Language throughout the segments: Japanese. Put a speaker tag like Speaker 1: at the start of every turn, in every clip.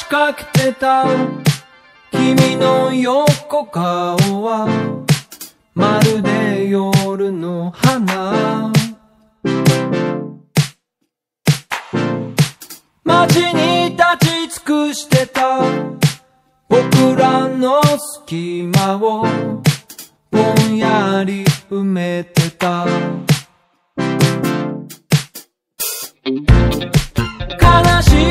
Speaker 1: しかけてた君の横顔はまるで夜の花。街に立ち尽くしてた僕らの隙間をぼんやり埋めてた。悲しい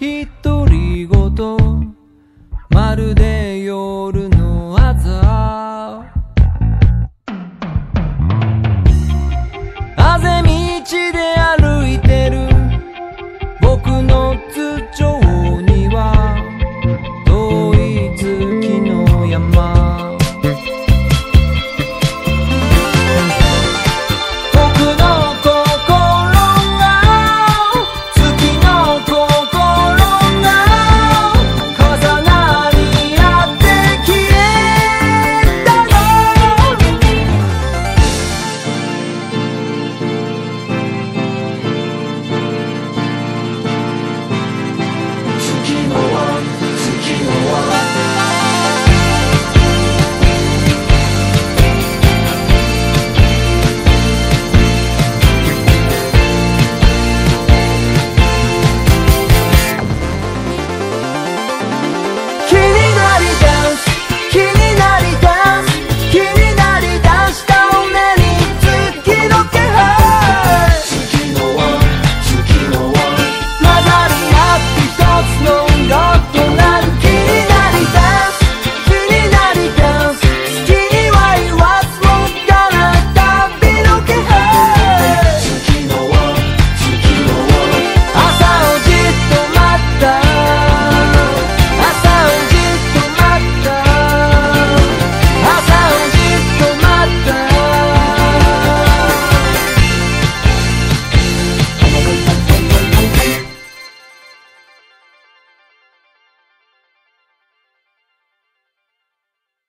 Speaker 1: 独り言まるで